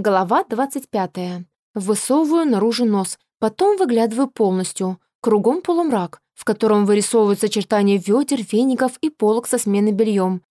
Глава 25. Высовываю наружу нос, потом выглядываю полностью. Кругом полумрак, в котором вырисовываются очертания ведер, веников и полок со сменой бельем.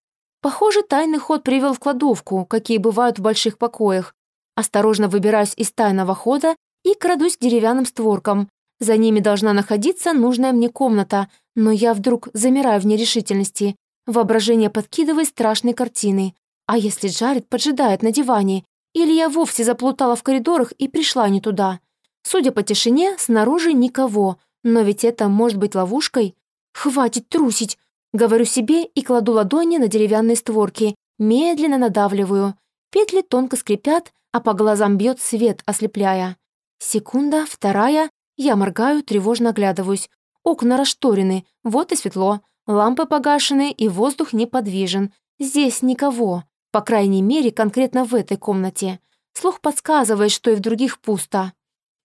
Похоже, тайный ход привел в кладовку, какие бывают в больших покоях. Осторожно выбираюсь из тайного хода и крадусь к деревянным створкам. За ними должна находиться нужная мне комната, но я вдруг замираю в нерешительности. Воображение подкидывает страшные картины. А если Джаред поджидает на диване или я вовсе заплутала в коридорах и пришла не туда. Судя по тишине, снаружи никого, но ведь это может быть ловушкой. «Хватит трусить!» — говорю себе и кладу ладони на деревянные створки, медленно надавливаю. Петли тонко скрипят, а по глазам бьет свет, ослепляя. Секунда, вторая, я моргаю, тревожно оглядываюсь. Окна расшторены, вот и светло. Лампы погашены, и воздух неподвижен. Здесь никого. По крайней мере, конкретно в этой комнате. Слух подсказывает, что и в других пусто.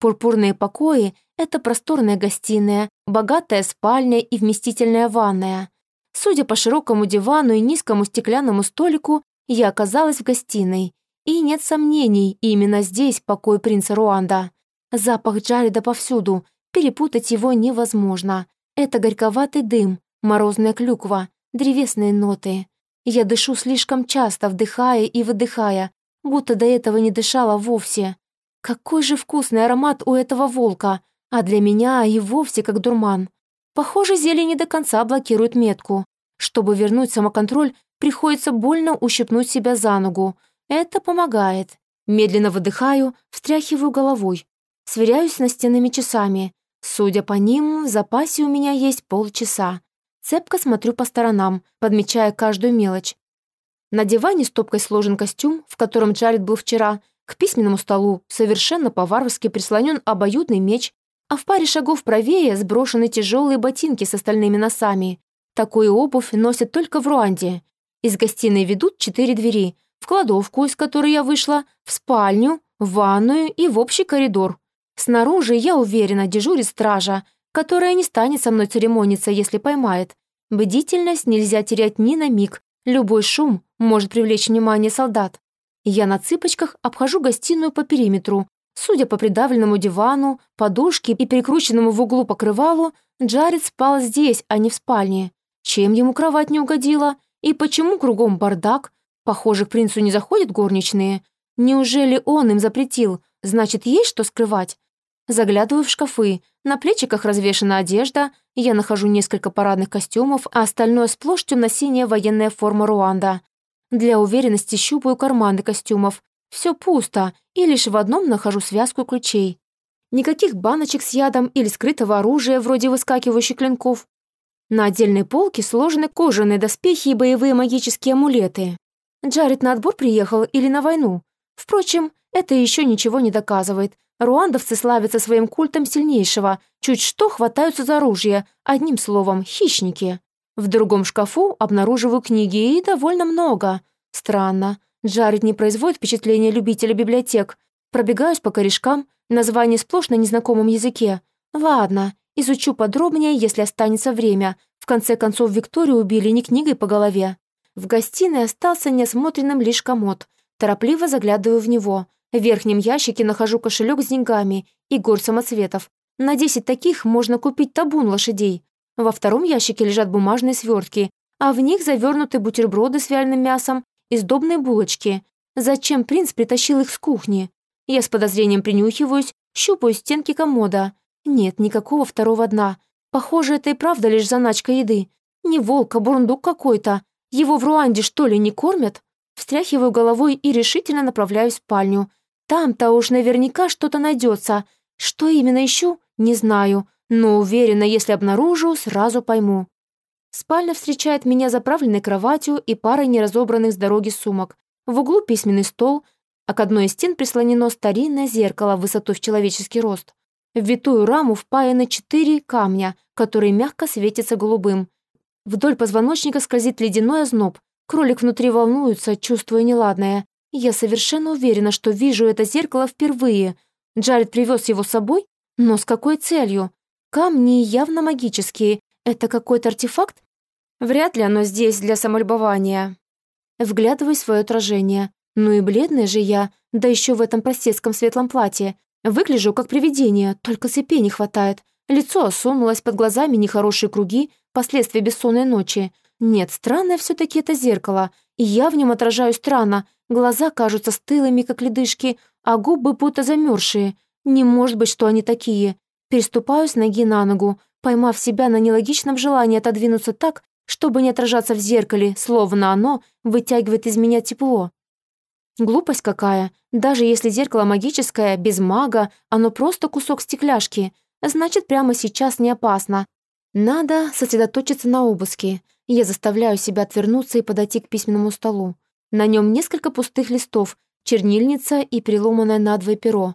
Пурпурные покои — это просторная гостиная, богатая спальня и вместительная ванная. Судя по широкому дивану и низкому стеклянному столику, я оказалась в гостиной. И нет сомнений, именно здесь покой принца Руанда. Запах Джареда повсюду, перепутать его невозможно. Это горьковатый дым, морозная клюква, древесные ноты. Я дышу слишком часто, вдыхая и выдыхая, будто до этого не дышала вовсе. Какой же вкусный аромат у этого волка, а для меня и вовсе как дурман. Похоже, зелье не до конца блокирует метку. Чтобы вернуть самоконтроль, приходится больно ущипнуть себя за ногу. Это помогает. Медленно выдыхаю, встряхиваю головой. Сверяюсь с настенными часами. Судя по ним, в запасе у меня есть полчаса. Цепко смотрю по сторонам, подмечая каждую мелочь. На диване стопкой сложен костюм, в котором Джаред был вчера, к письменному столу совершенно по-варварски прислонен обоюдный меч, а в паре шагов правее сброшены тяжелые ботинки с остальными носами. Такую обувь носят только в Руанде. Из гостиной ведут четыре двери, в кладовку, из которой я вышла, в спальню, в ванную и в общий коридор. Снаружи, я уверена, дежурит стража, которая не станет со мной церемониться, если поймает. Бдительность нельзя терять ни на миг. Любой шум может привлечь внимание солдат. Я на цыпочках обхожу гостиную по периметру. Судя по придавленному дивану, подушке и перекрученному в углу покрывалу, Джаред спал здесь, а не в спальне. Чем ему кровать не угодила? И почему кругом бардак? Похоже, к принцу не заходят горничные. Неужели он им запретил? Значит, есть что скрывать? Заглядываю в шкафы. На плечиках развешана одежда, я нахожу несколько парадных костюмов, а остальное сплошь темно-синяя военная форма Руанда. Для уверенности щупаю карманы костюмов. Все пусто, и лишь в одном нахожу связку ключей. Никаких баночек с ядом или скрытого оружия, вроде выскакивающих клинков. На отдельной полке сложены кожаные доспехи и боевые магические амулеты. Джаред на отбор приехал или на войну? Впрочем, это еще ничего не доказывает. Руандовцы славятся своим культом сильнейшего, чуть что хватаются за оружие, одним словом, хищники. В другом шкафу обнаруживаю книги, и довольно много. Странно. Джаред не производит впечатления любителя библиотек. Пробегаюсь по корешкам, название сплошь на незнакомом языке. Ладно, изучу подробнее, если останется время. В конце концов, Викторию убили не книгой по голове. В гостиной остался неосмотренным лишь комод. Торопливо заглядываю в него. В верхнем ящике нахожу кошелек с деньгами и горь самоцветов. На 10 таких можно купить табун лошадей. Во втором ящике лежат бумажные свертки, а в них завернуты бутерброды с вяленым мясом и сдобные булочки. Зачем принц притащил их с кухни? Я с подозрением принюхиваюсь, щупаю стенки комода. Нет, никакого второго дна. Похоже, это и правда лишь заначка еды. Не волк, а бурундук какой-то. Его в Руанде, что ли, не кормят? Встряхиваю головой и решительно направляюсь в спальню. Там-то уж наверняка что-то найдется. Что именно ищу, не знаю, но уверена, если обнаружу, сразу пойму. Спальня встречает меня заправленной кроватью и парой неразобранных с дороги сумок. В углу письменный стол, а к одной из стен прислонено старинное зеркало высотой в человеческий рост. В витую раму впаяны четыре камня, которые мягко светятся голубым. Вдоль позвоночника скользит ледяной озноб. Кролик внутри волнуется, чувствуя неладное. Я совершенно уверена, что вижу это зеркало впервые. Джаред привез его с собой? Но с какой целью? Камни явно магические. Это какой-то артефакт? Вряд ли оно здесь для самолюбования. Вглядываюсь в свое отражение. Ну и бледная же я. Да еще в этом простецком светлом платье. Выгляжу как привидение, только цепей не хватает. Лицо осунулось, под глазами нехорошие круги, последствия бессонной ночи. Нет, странное все таки это зеркало, и я в нем отражаюсь странно. Глаза кажутся стылыми, как ледышки, а губы будто замерзшие. Не может быть, что они такие. Переступаю с ноги на ногу, поймав себя на нелогичном желании отодвинуться так, чтобы не отражаться в зеркале, словно оно вытягивает из меня тепло. Глупость какая. Даже если зеркало магическое, без мага, оно просто кусок стекляшки. Значит, прямо сейчас не опасно. Надо сосредоточиться на обыске. Я заставляю себя отвернуться и подойти к письменному столу. На нем несколько пустых листов, чернильница и переломанное надвое перо.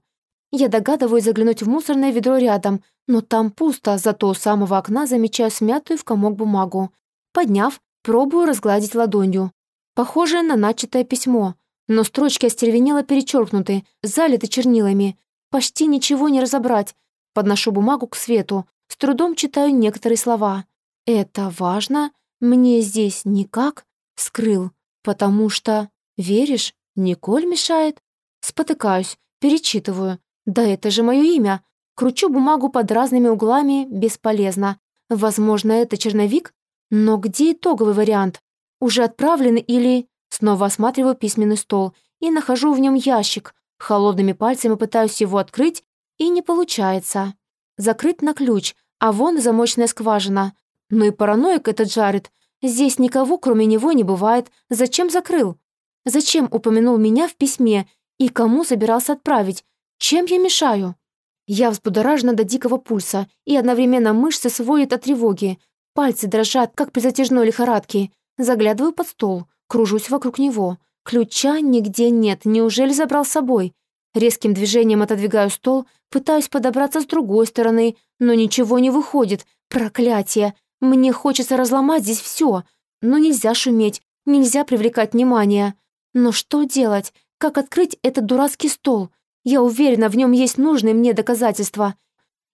Я догадываюсь заглянуть в мусорное ведро рядом, но там пусто, зато у самого окна замечаю смятую в комок бумагу. Подняв, пробую разгладить ладонью. Похоже на начатое письмо, но строчки остервенело перечеркнуты, залиты чернилами. Почти ничего не разобрать. Подношу бумагу к свету, с трудом читаю некоторые слова. «Это важно», мне здесь никак скрыл, потому что, веришь, Николь мешает. Спотыкаюсь, перечитываю. Да это же мое имя. Кручу бумагу под разными углами, бесполезно. Возможно, это черновик? Но где итоговый вариант? Уже отправлен или... Снова осматриваю письменный стол и нахожу в нем ящик. Холодными пальцами пытаюсь его открыть, и не получается. Закрыт на ключ, а вон замочная скважина. Ну и параноик этот Джаред. Здесь никого, кроме него, не бывает. Зачем закрыл? Зачем упомянул меня в письме? И кому собирался отправить? Чем я мешаю? Я взбудоражена до дикого пульса, и одновременно мышцы сводят от тревоги. Пальцы дрожат, как при затяжной лихорадке. Заглядываю под стол, кружусь вокруг него. Ключа нигде нет, неужели забрал с собой? Резким движением отодвигаю стол, пытаюсь подобраться с другой стороны, но ничего не выходит. Проклятие! Мне хочется разломать здесь все, но нельзя шуметь, нельзя привлекать внимание. Но что делать? Как открыть этот дурацкий стол? Я уверена, в нем есть нужные мне доказательства.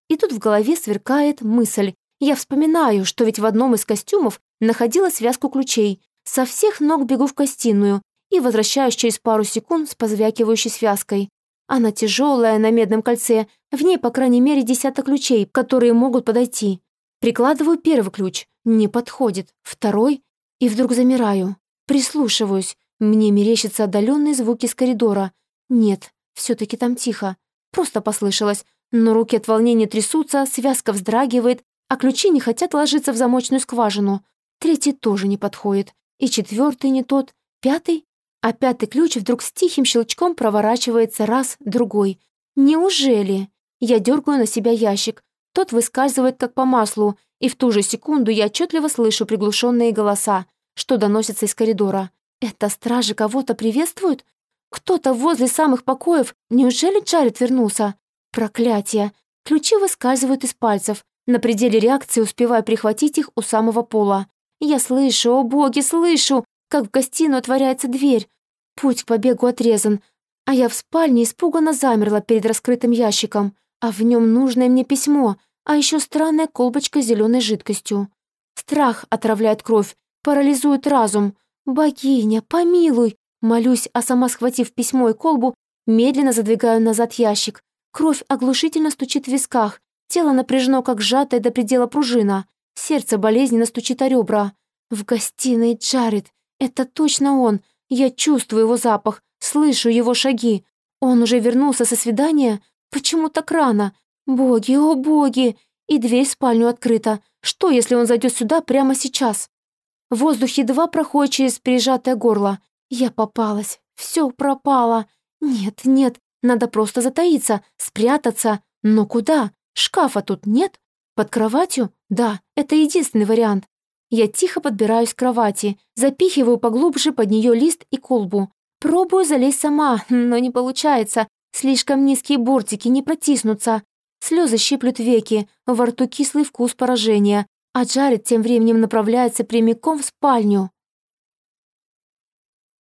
И тут в голове сверкает мысль. Я вспоминаю, что ведь в одном из костюмов находила связку ключей. Со всех ног бегу в гостиную и возвращаюсь через пару секунд с позвякивающей связкой. Она тяжелая, на медном кольце, в ней, по крайней мере, десяток ключей, которые могут подойти. Прикладываю первый ключ, не подходит, второй, и вдруг замираю. Прислушиваюсь, мне мерещатся отдаленные звуки с коридора. Нет, все таки там тихо. Просто послышалось, но руки от волнения трясутся, связка вздрагивает, а ключи не хотят ложиться в замочную скважину. Третий тоже не подходит. И четвертый не тот, пятый. А пятый ключ вдруг с тихим щелчком проворачивается раз, другой. Неужели? Я дергаю на себя ящик. Тот выскальзывает как по маслу, и в ту же секунду я отчетливо слышу приглушенные голоса, что доносятся из коридора. Это стражи кого-то приветствуют? Кто-то возле самых покоев? Неужели Джаред вернулся? Проклятие! Ключи выскальзывают из пальцев. На пределе реакции успеваю прихватить их у самого пола. Я слышу, о боги, слышу, как в гостиную отворяется дверь. Путь к побегу отрезан, а я в спальне испуганно замерла перед раскрытым ящиком а в нем нужное мне письмо, а еще странная колбочка с зеленой жидкостью. Страх отравляет кровь, парализует разум. «Богиня, помилуй!» Молюсь, а сама, схватив письмо и колбу, медленно задвигаю назад ящик. Кровь оглушительно стучит в висках, тело напряжено, как сжатая до предела пружина. Сердце болезненно стучит о ребра. В гостиной Джаред. Это точно он. Я чувствую его запах, слышу его шаги. Он уже вернулся со свидания? Почему так рано? Боги, о боги! И дверь в спальню открыта. Что, если он зайдет сюда прямо сейчас? Воздух едва проходит через прижатое горло. Я попалась. Все пропало. Нет, нет, надо просто затаиться, спрятаться. Но куда? Шкафа тут нет? Под кроватью? Да, это единственный вариант. Я тихо подбираюсь к кровати, запихиваю поглубже под нее лист и колбу. Пробую залезть сама, но не получается. Слишком низкие бортики не протиснутся. Слезы щиплют веки, во рту кислый вкус поражения, а Джаред тем временем направляется прямиком в спальню.